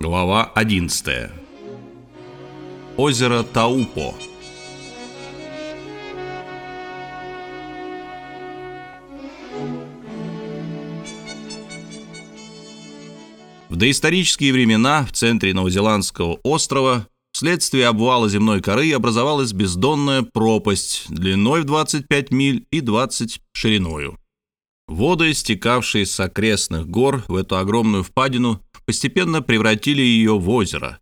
Глава 11. Озеро Таупо. В доисторические времена в центре Новозеландского острова вследствие обвала земной коры образовалась бездонная пропасть длиной в 25 миль и 20 шириною. Воды, стекавшие с окрестных гор в эту огромную впадину, постепенно превратили ее в озеро.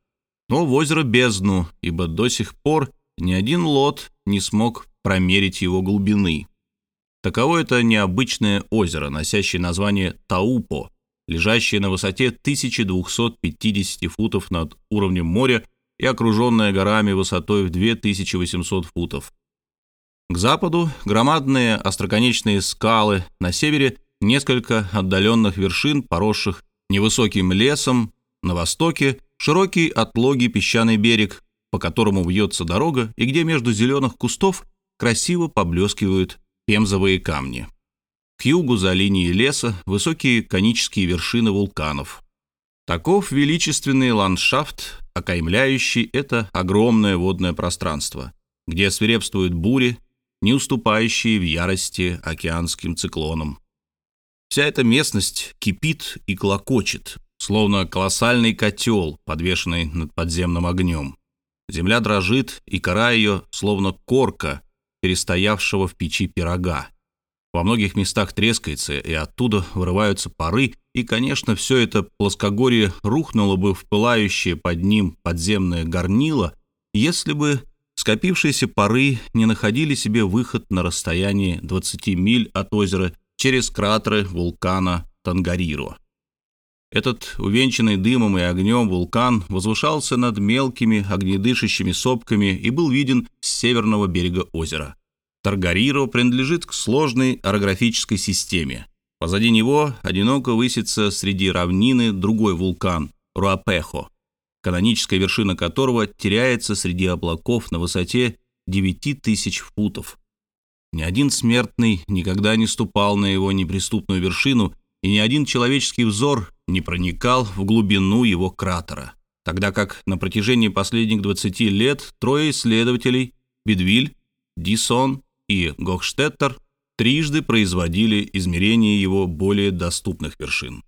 Но в озеро бездну, ибо до сих пор ни один лот не смог промерить его глубины. Таково это необычное озеро, носящее название Таупо, лежащее на высоте 1250 футов над уровнем моря и окруженное горами высотой в 2800 футов. К западу громадные остроконечные скалы, на севере несколько отдаленных вершин, поросших невысоким лесом, на востоке широкий отлогий песчаный берег, по которому вьется дорога и где между зеленых кустов красиво поблескивают пемзовые камни. К югу за линией леса высокие конические вершины вулканов. Таков величественный ландшафт, окаймляющий это огромное водное пространство, где свирепствуют бури, не уступающие в ярости океанским циклонам. Вся эта местность кипит и клокочет, словно колоссальный котел, подвешенный над подземным огнем. Земля дрожит, и кора ее, словно корка, перестоявшего в печи пирога. Во многих местах трескается, и оттуда вырываются пары, и, конечно, все это плоскогорье рухнуло бы в пылающее под ним подземное горнило, если бы скопившиеся пары не находили себе выход на расстоянии 20 миль от озера через кратеры вулкана Тангариро. Этот увенчанный дымом и огнем вулкан возвышался над мелкими огнедышащими сопками и был виден с северного берега озера. Таргариро принадлежит к сложной орографической системе. Позади него одиноко высится среди равнины другой вулкан – Руапехо, каноническая вершина которого теряется среди облаков на высоте 9000 футов. Ни один смертный никогда не ступал на его неприступную вершину, и ни один человеческий взор не проникал в глубину его кратера. Тогда как на протяжении последних 20 лет трое исследователей – Бедвиль, Дисон и Гохштеттер – трижды производили измерения его более доступных вершин.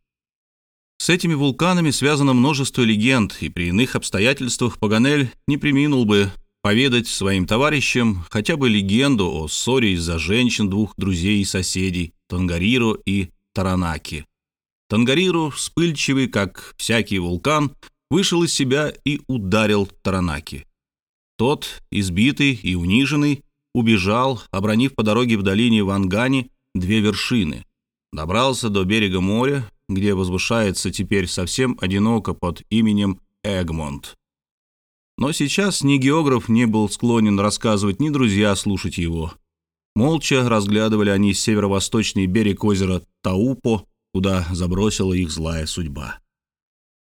С этими вулканами связано множество легенд, и при иных обстоятельствах Паганель не приминул бы поведать своим товарищам хотя бы легенду о ссоре из-за женщин двух друзей и соседей Тангариро и Таранаки. Тангариро, вспыльчивый, как всякий вулкан, вышел из себя и ударил Таранаки. Тот, избитый и униженный, убежал, обронив по дороге в долине Вангани две вершины. Добрался до берега моря, где возвышается теперь совсем одиноко под именем Эгмонт. Но сейчас ни географ не был склонен рассказывать, ни друзья слушать его. Молча разглядывали они северо-восточный берег озера Таупо, куда забросила их злая судьба.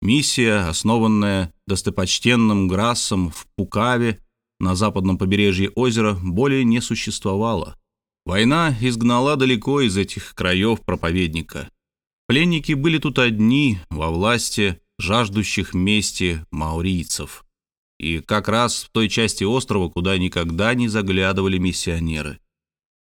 Миссия, основанная достопочтенным Грассом в Пукаве на западном побережье озера, более не существовала. Война изгнала далеко из этих краев проповедника. Пленники были тут одни, во власти жаждущих мести маурийцев и как раз в той части острова, куда никогда не заглядывали миссионеры.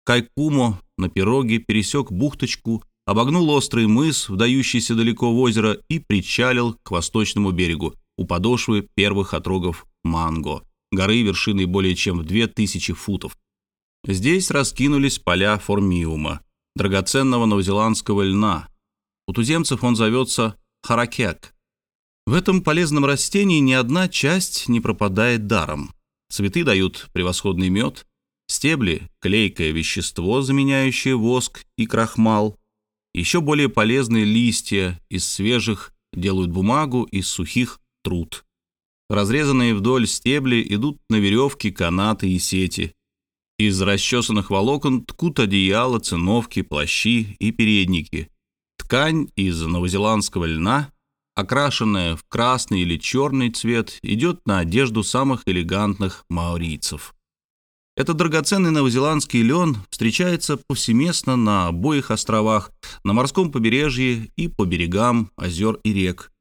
Кайкумо на пироге пересек бухточку, обогнул острый мыс, вдающийся далеко в озеро, и причалил к восточному берегу у подошвы первых отрогов Манго, горы вершиной более чем в 2000 футов. Здесь раскинулись поля формиума, драгоценного новозеландского льна. У туземцев он зовется харакек, в этом полезном растении ни одна часть не пропадает даром. Цветы дают превосходный мед, стебли – клейкое вещество, заменяющее воск и крахмал. Еще более полезные листья из свежих делают бумагу, из сухих – труд. Разрезанные вдоль стебли идут на веревки, канаты и сети. Из расчесанных волокон ткут одеяла, циновки, плащи и передники. Ткань из новозеландского льна – окрашенная в красный или черный цвет, идет на одежду самых элегантных маорийцев. Этот драгоценный новозеландский лен встречается повсеместно на обоих островах, на морском побережье и по берегам озер и рек.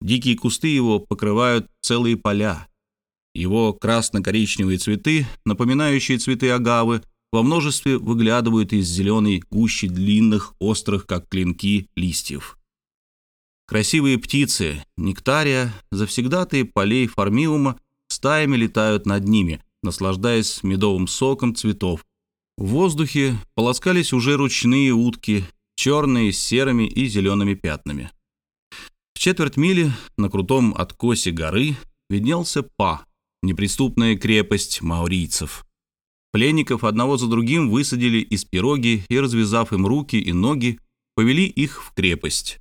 Дикие кусты его покрывают целые поля. Его красно-коричневые цветы, напоминающие цветы агавы, во множестве выглядывают из зеленой гущи длинных, острых, как клинки, листьев. Красивые птицы, нектария, завсегдатые полей фармиума стаями летают над ними, наслаждаясь медовым соком цветов. В воздухе полоскались уже ручные утки, черные с серыми и зелеными пятнами. В четверть мили на крутом откосе горы виднелся Па, неприступная крепость маурийцев. Пленников одного за другим высадили из пироги и, развязав им руки и ноги, повели их в крепость.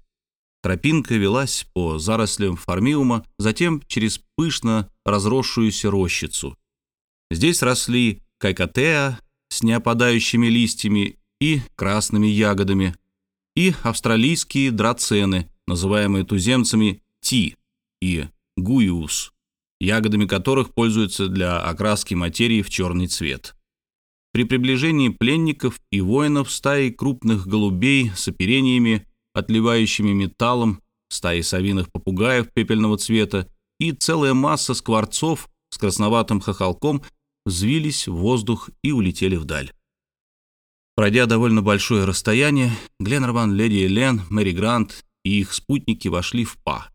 Тропинка велась по зарослям фармиума, затем через пышно разросшуюся рощицу. Здесь росли кайкатеа с неопадающими листьями и красными ягодами, и австралийские драцены, называемые туземцами ти и гуиус, ягодами которых пользуются для окраски материи в черный цвет. При приближении пленников и воинов стаи крупных голубей с оперениями, отливающими металлом, стаи совиных попугаев пепельного цвета и целая масса скворцов с красноватым хохолком взвились в воздух и улетели вдаль. Пройдя довольно большое расстояние, Гленнерван, Леди Элен, Мэри Грант и их спутники вошли в Па.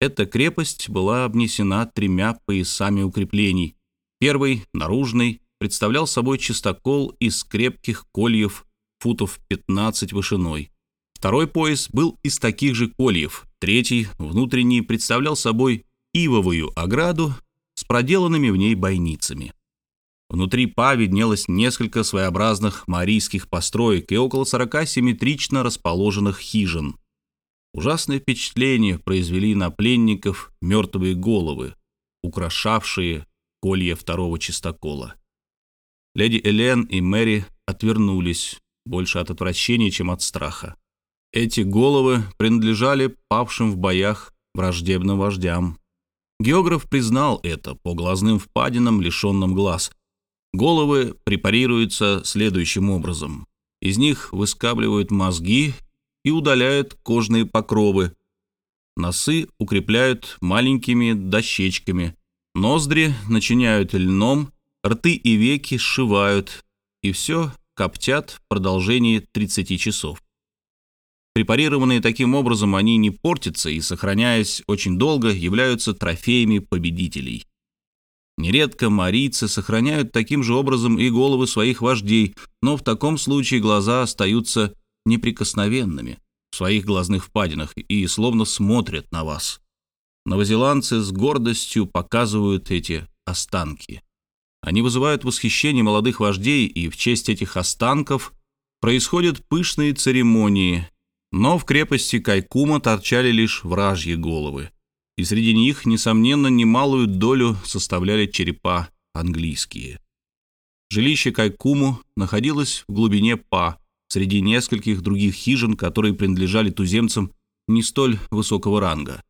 Эта крепость была обнесена тремя поясами укреплений. Первый, наружный, представлял собой чистокол из крепких кольев футов 15 вышиной. Второй пояс был из таких же кольев. Третий, внутренний, представлял собой ивовую ограду с проделанными в ней бойницами. Внутри Па виднелось несколько своеобразных марийских построек и около сорока симметрично расположенных хижин. Ужасное впечатление произвели на пленников мертвые головы, украшавшие колья второго чистокола. Леди Элен и Мэри отвернулись, больше от отвращения, чем от страха. Эти головы принадлежали павшим в боях враждебным вождям. Географ признал это по глазным впадинам, лишенным глаз – Головы препарируются следующим образом. Из них выскабливают мозги и удаляют кожные покровы. Носы укрепляют маленькими дощечками. Ноздри начиняют льном, рты и веки сшивают. И все коптят в продолжении 30 часов. Препарированные таким образом, они не портятся и, сохраняясь очень долго, являются трофеями победителей. Нередко марийцы сохраняют таким же образом и головы своих вождей, но в таком случае глаза остаются неприкосновенными в своих глазных впадинах и словно смотрят на вас. Новозеландцы с гордостью показывают эти останки. Они вызывают восхищение молодых вождей, и в честь этих останков происходят пышные церемонии. Но в крепости Кайкума торчали лишь вражьи головы и среди них, несомненно, немалую долю составляли черепа английские. Жилище Кайкуму находилось в глубине Па, среди нескольких других хижин, которые принадлежали туземцам не столь высокого ранга.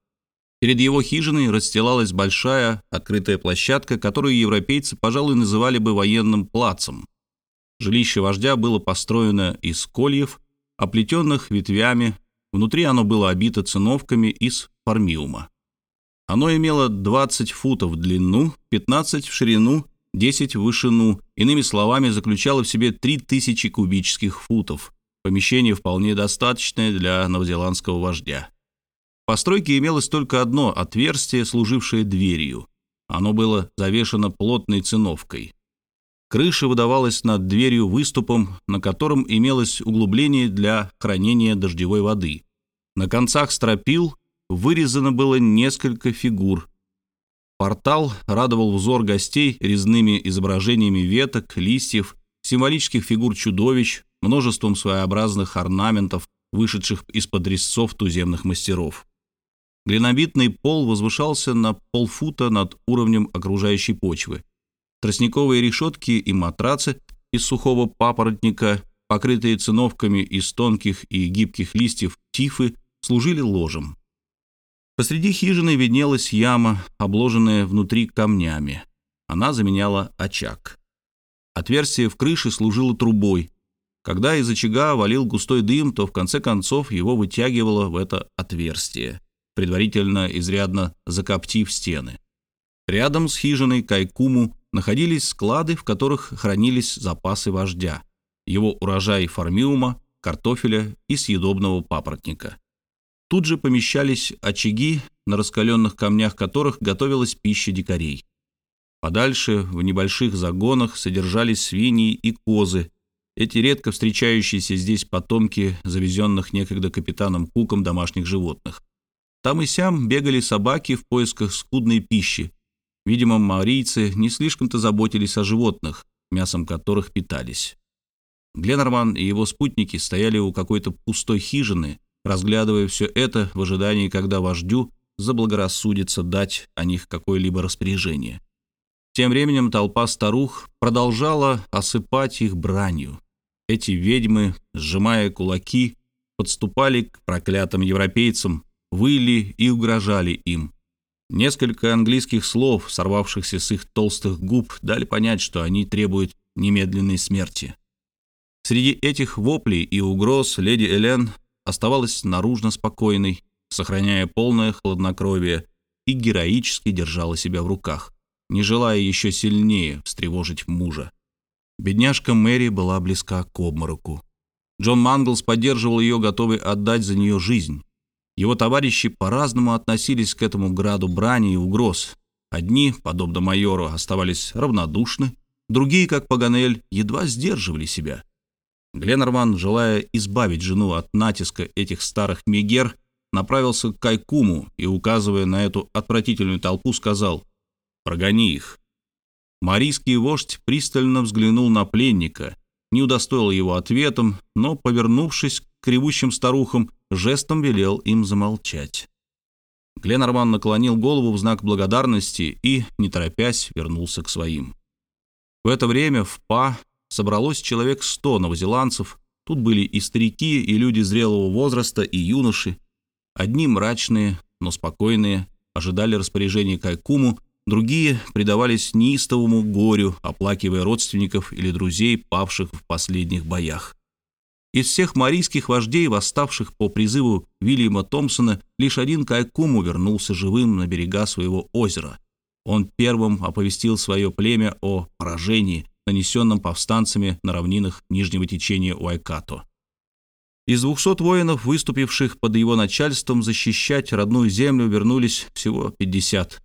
Перед его хижиной расстилалась большая открытая площадка, которую европейцы, пожалуй, называли бы военным плацем. Жилище вождя было построено из кольев, оплетенных ветвями, внутри оно было обито циновками из фармиума. Оно имело 20 футов в длину, 15 в ширину, 10 в вышину, иными словами, заключало в себе 3000 кубических футов. Помещение вполне достаточное для новозеландского вождя. В постройке имелось только одно отверстие, служившее дверью. Оно было завешено плотной циновкой. Крыша выдавалась над дверью выступом, на котором имелось углубление для хранения дождевой воды. На концах стропил вырезано было несколько фигур. Портал радовал взор гостей резными изображениями веток, листьев, символических фигур чудовищ, множеством своеобразных орнаментов, вышедших из-под резцов туземных мастеров. Глинобитный пол возвышался на полфута над уровнем окружающей почвы. Тростниковые решетки и матрацы из сухого папоротника, покрытые циновками из тонких и гибких листьев тифы, служили ложем. Посреди хижины виднелась яма, обложенная внутри камнями. Она заменяла очаг. Отверстие в крыше служило трубой. Когда из очага валил густой дым, то в конце концов его вытягивало в это отверстие. предварительно изрядно закоптив стены. Рядом с хижиной Кайкуму находились склады, в которых хранились запасы вождя, его урожай фармиума, картофеля и съедобного папоротника. Тут же помещались очаги, на раскаленных камнях которых готовилась пища дикарей. Подальше, в небольших загонах, содержались свиньи и козы, эти редко встречающиеся здесь потомки завезенных некогда капитаном Куком домашних животных. Там и сям бегали собаки в поисках скудной пищи. Видимо, маорийцы не слишком-то заботились о животных, мясом которых питались. Гленнерман и его спутники стояли у какой-то пустой хижины, разглядывая все это в ожидании, когда вождю заблагорассудится дать о них какое-либо распоряжение. Тем временем толпа старух продолжала осыпать их бранью. Эти ведьмы, сжимая кулаки, подступали к проклятым европейцам, выли и угрожали им. Несколько английских слов, сорвавшихся с их толстых губ, дали понять, что они требуют немедленной смерти. Среди этих воплей и угроз леди Элен оставалась наружно спокойной, сохраняя полное хладнокровие, и героически держала себя в руках, не желая еще сильнее встревожить мужа. Бедняжка Мэри была близка к обмороку. Джон Манглс поддерживал ее, готовый отдать за нее жизнь. Его товарищи по-разному относились к этому граду брани и угроз. Одни, подобно майору, оставались равнодушны, другие, как Паганель, едва сдерживали себя. Гленнерман, желая избавить жену от натиска этих старых мегер, направился к Кайкуму и, указывая на эту отвратительную толпу, сказал «Прогони их». Марийский вождь пристально взглянул на пленника, не удостоил его ответом, но, повернувшись к кривущим старухам, жестом велел им замолчать. Гленарман наклонил голову в знак благодарности и, не торопясь, вернулся к своим. В это время в Па собралось человек сто новозеландцев. Тут были и старики, и люди зрелого возраста, и юноши. Одни мрачные, но спокойные, ожидали распоряжения Кайкуму, Другие предавались неистовому горю, оплакивая родственников или друзей, павших в последних боях. Из всех марийских вождей, восставших по призыву Вильяма Томпсона, лишь один Кайкуму вернулся живым на берега своего озера. Он первым оповестил свое племя о поражении, нанесенном повстанцами на равнинах нижнего течения Уайкато. Из 200 воинов, выступивших под его начальством защищать родную землю, вернулись всего 50.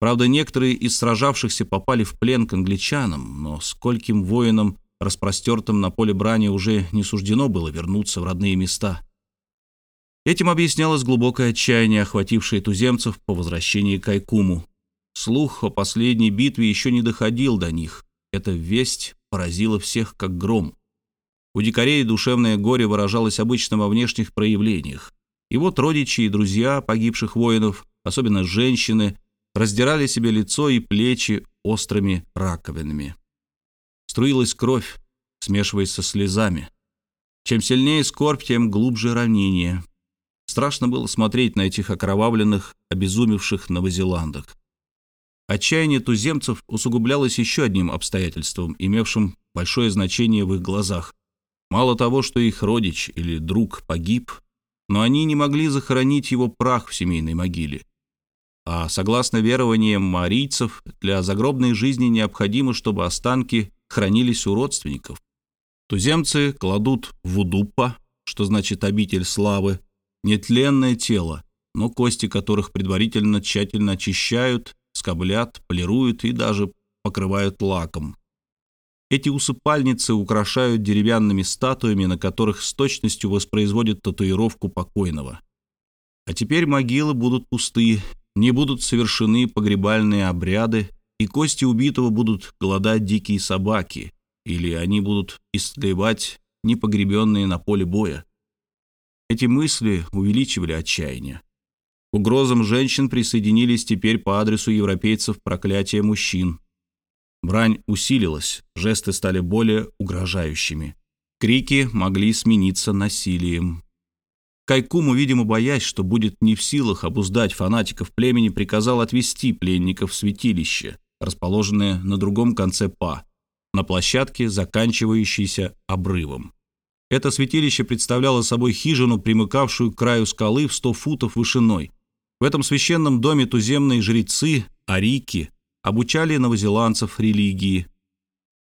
Правда, некоторые из сражавшихся попали в плен к англичанам, но скольким воинам, распростертым на поле брани, уже не суждено было вернуться в родные места. Этим объяснялось глубокое отчаяние, охватившее туземцев по возвращении к Айкуму. Слух о последней битве еще не доходил до них. Эта весть поразила всех как гром. У дикарей душевное горе выражалось обычно во внешних проявлениях. И вот родичи и друзья погибших воинов, особенно женщины, раздирали себе лицо и плечи острыми раковинами. Струилась кровь, смешиваясь со слезами. Чем сильнее скорбь, тем глубже ранение. Страшно было смотреть на этих окровавленных, обезумевших новозеландок. Отчаяние туземцев усугублялось еще одним обстоятельством, имевшим большое значение в их глазах. Мало того, что их родич или друг погиб, но они не могли захоронить его прах в семейной могиле. А согласно верованиям марийцев, для загробной жизни необходимо, чтобы останки хранились у родственников. Туземцы кладут в удупа, что значит обитель славы, нетленное тело, но кости которых предварительно тщательно очищают, скоблят, полируют и даже покрывают лаком. Эти усыпальницы украшают деревянными статуями, на которых с точностью воспроизводят татуировку покойного. А теперь могилы будут пустые, не будут совершены погребальные обряды, и кости убитого будут голодать дикие собаки, или они будут истлевать непогребенные на поле боя. Эти мысли увеличивали отчаяние. К угрозам женщин присоединились теперь по адресу европейцев проклятия мужчин. Брань усилилась, жесты стали более угрожающими. Крики могли смениться насилием. Кайкуму, видимо, боясь, что будет не в силах обуздать фанатиков племени, приказал отвести пленников в святилище, расположенное на другом конце Па, на площадке, заканчивающейся обрывом. Это святилище представляло собой хижину, примыкавшую к краю скалы в 100 футов вышиной. В этом священном доме туземные жрецы, арики, обучали новозеландцев религии.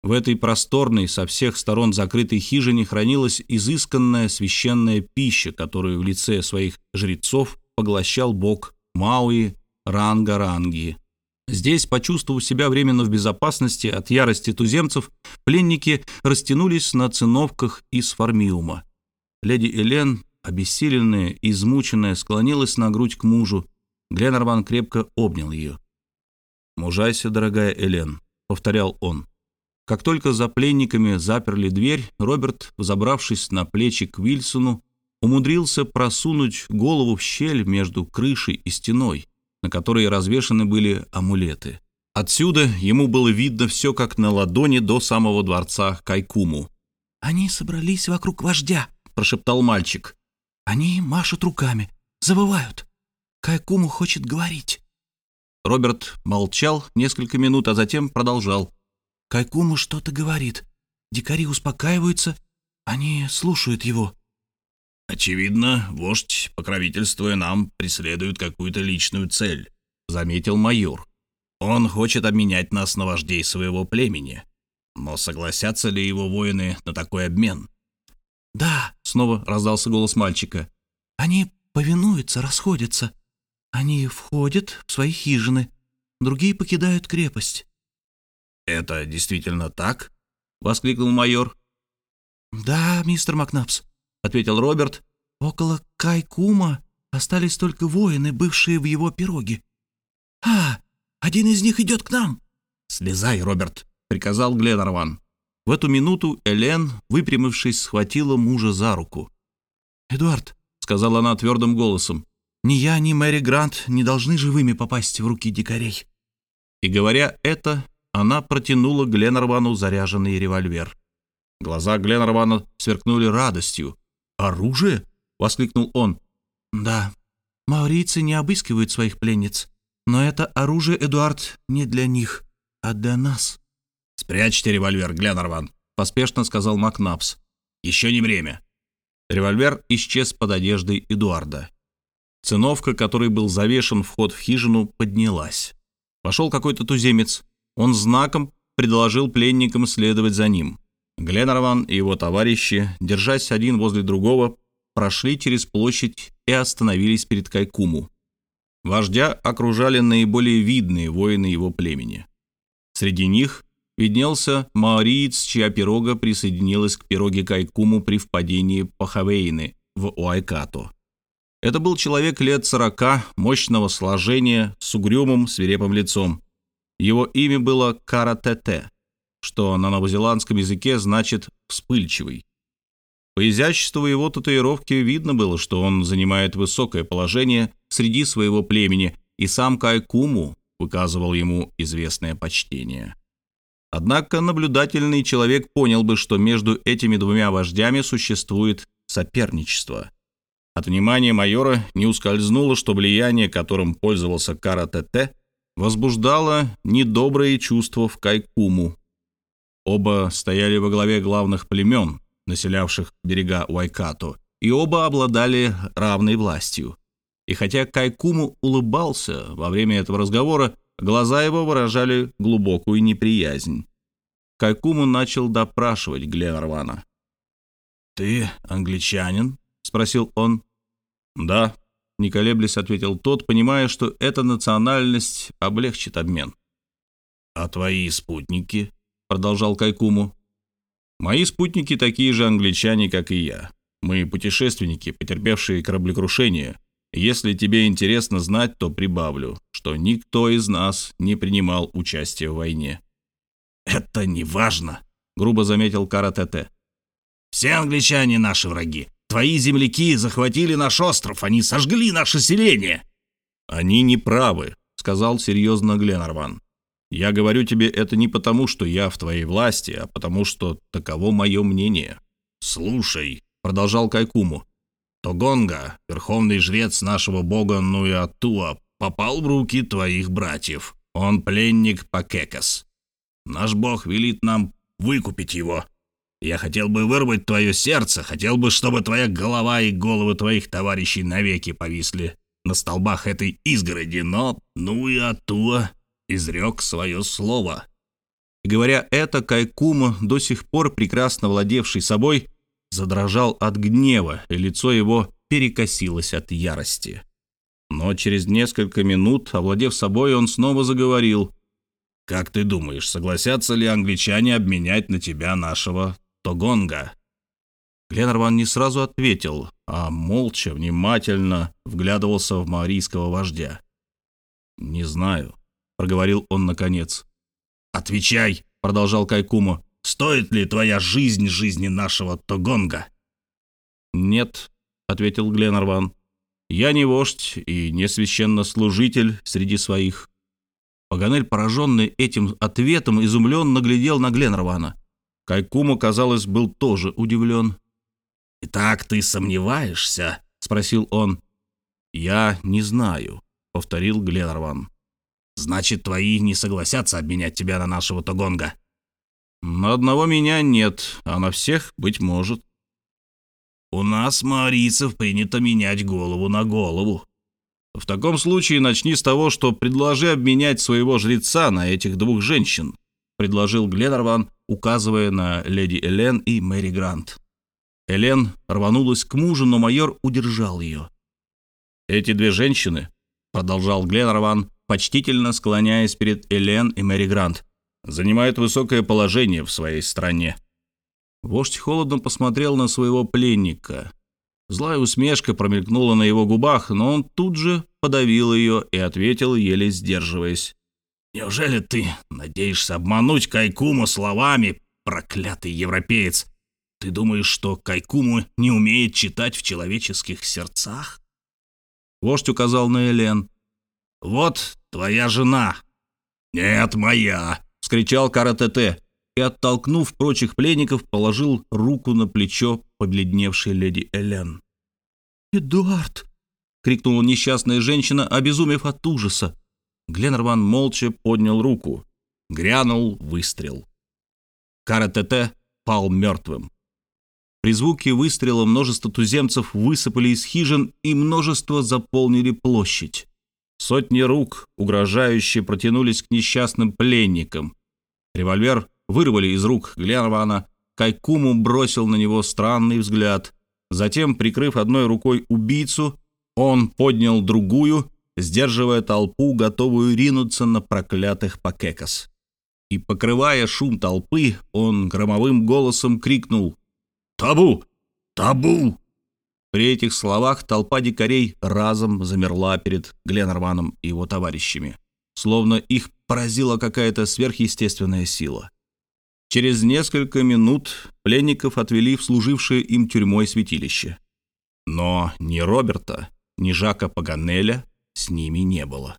В этой просторной, со всех сторон закрытой хижине хранилась изысканная священная пища, которую в лице своих жрецов поглощал бог Мауи Ранга-Ранги. Здесь, почувствовав себя временно в безопасности от ярости туземцев, пленники растянулись на циновках из формиума. Леди Элен, обессиленная измученная, склонилась на грудь к мужу. Гленнерван крепко обнял ее. «Мужайся, дорогая Элен», — повторял он. Как только за пленниками заперли дверь, Роберт, взобравшись на плечи к Вильсону, умудрился просунуть голову в щель между крышей и стеной на которой развешаны были амулеты. Отсюда ему было видно все как на ладони до самого дворца Кайкуму. «Они собрались вокруг вождя», — прошептал мальчик. «Они машут руками, завывают. Кайкуму хочет говорить». Роберт молчал несколько минут, а затем продолжал. «Кайкуму что-то говорит. Дикари успокаиваются, они слушают его. «Очевидно, вождь, покровительствуя нам, преследует какую-то личную цель», — заметил майор. «Он хочет обменять нас на вождей своего племени. Но согласятся ли его воины на такой обмен?» «Да», — снова раздался голос мальчика. «Они повинуются, расходятся. Они входят в свои хижины, другие покидают крепость». «Это действительно так?» — воскликнул майор. «Да, мистер Макнапс», ответил Роберт. «Около Кайкума остались только воины, бывшие в его пироге. А, один из них идет к нам!» «Слезай, Роберт!» — приказал Гленарван. В эту минуту Элен, выпрямившись, схватила мужа за руку. «Эдуард», — сказала она твердым голосом, — «ни я, ни Мэри Грант не должны живыми попасть в руки дикарей». И говоря это, она протянула Гленарвану заряженный револьвер. Глаза Гленарвана сверкнули радостью. «Оружие?» — воскликнул он. «Да, маурийцы не обыскивают своих пленниц, но это оружие, Эдуард, не для них, а для нас». «Спрячьте револьвер, Гленнерван», — поспешно сказал Макнапс. «Еще не время». Револьвер исчез под одеждой Эдуарда. Циновка, которой был завешен вход в хижину, поднялась. Вошел какой-то туземец. Он знаком предложил пленникам следовать за ним. Гленнерван и его товарищи, держась один возле другого, прошли через площадь и остановились перед Кайкуму. Вождя окружали наиболее видные воины его племени. Среди них виднелся маориец, чья пирога присоединилась к пироге Кайкуму при впадении Пахавейны в Уайкато. Это был человек лет сорока, мощного сложения, с угрюмым свирепым лицом. Его имя было Каратете что на новозеландском языке значит «вспыльчивый». По изяществу его татуировки видно было, что он занимает высокое положение среди своего племени, и сам Кайкуму выказывал ему известное почтение. Однако наблюдательный человек понял бы, что между этими двумя вождями существует соперничество. От внимания майора не ускользнуло, что влияние, которым пользовался Кара-ТТ, возбуждало недобрые чувства в Кайкуму, Оба стояли во главе главных племен, населявших берега Уайкату, и оба обладали равной властью. И хотя Кайкуму улыбался во время этого разговора, глаза его выражали глубокую неприязнь. Кайкуму начал допрашивать Гленарвана. «Ты англичанин?» — спросил он. «Да», — не колеблясь ответил тот, понимая, что эта национальность облегчит обмен. «А твои спутники?» — продолжал Кайкуму. «Мои спутники такие же англичане, как и я. Мы путешественники, потерпевшие кораблекрушение. Если тебе интересно знать, то прибавлю, что никто из нас не принимал участие в войне». «Это не важно», — грубо заметил Каратете. «Все англичане наши враги. Твои земляки захватили наш остров, они сожгли наше селение». «Они не правы», — сказал серьезно Гленарван. Я говорю тебе это не потому, что я в твоей власти, а потому, что таково мое мнение. Слушай, продолжал Кайкуму, Тогонга, верховный жрец нашего бога Нуятуа, попал в руки твоих братьев. Он пленник Пакекас. Наш бог велит нам выкупить его. Я хотел бы вырвать твое сердце, хотел бы, чтобы твоя голова и головы твоих товарищей навеки повисли на столбах этой изгороди, но, ну и Атуа изрек свое слово. Говоря это, Кайкума, до сих пор прекрасно владевший собой, задрожал от гнева, и лицо его перекосилось от ярости. Но через несколько минут, овладев собой, он снова заговорил. «Как ты думаешь, согласятся ли англичане обменять на тебя нашего Тогонга?» Гленнерван не сразу ответил, а молча, внимательно вглядывался в маорийского вождя. «Не знаю», — проговорил он наконец. «Отвечай», — продолжал Кайкумо, — «стоит ли твоя жизнь жизни нашего Тогонга?» «Нет», — ответил Гленнерван. «Я не вождь и не священнослужитель среди своих». Паганель, пораженный этим ответом, изумленно глядел на Гленнервана. Кайкумо, казалось, был тоже удивлен. «Итак, ты сомневаешься?» — спросил он. «Я не знаю», — повторил Гленнерван. «Значит, твои не согласятся обменять тебя на нашего Тогонга?» «На одного меня нет, а на всех, быть может». «У нас, маорийцев, принято менять голову на голову». «В таком случае начни с того, что предложи обменять своего жреца на этих двух женщин», — предложил Гленнерван, указывая на леди Элен и Мэри Грант. Элен рванулась к мужу, но майор удержал ее. «Эти две женщины», — продолжал Гленнерван, почтительно склоняясь перед Элен и Мэри Грант, «занимают высокое положение в своей стране». Вождь холодно посмотрел на своего пленника. Злая усмешка промелькнула на его губах, но он тут же подавил ее и ответил, еле сдерживаясь. «Неужели ты надеешься обмануть Кайкуму словами, проклятый европеец? Ты думаешь, что Кайкуму не умеет читать в человеческих сердцах? Вождь указал на Элен. Вот твоя жена. Нет, моя, вскричал Каратете и, оттолкнув прочих пленников, положил руку на плечо побледневшей леди Элен. «Эдуард!» — крикнула несчастная женщина, обезумев от ужаса. Гленнерван молча поднял руку. Грянул выстрел. Каратете пал мертвым. При звуке выстрела множество туземцев высыпали из хижин, и множество заполнили площадь. Сотни рук, угрожающе протянулись к несчастным пленникам. Револьвер вырвали из рук Гленрвана, Кайкуму бросил на него странный взгляд. Затем, прикрыв одной рукой убийцу, он поднял другую, сдерживая толпу, готовую ринуться на проклятых Пакекас. И, покрывая шум толпы, он громовым голосом крикнул Табу! Табу!» При этих словах толпа дикарей разом замерла перед Гленнерманом и его товарищами, словно их поразила какая-то сверхъестественная сила. Через несколько минут пленников отвели в служившее им тюрьмой святилище. Но ни Роберта, ни Жака Паганеля с ними не было.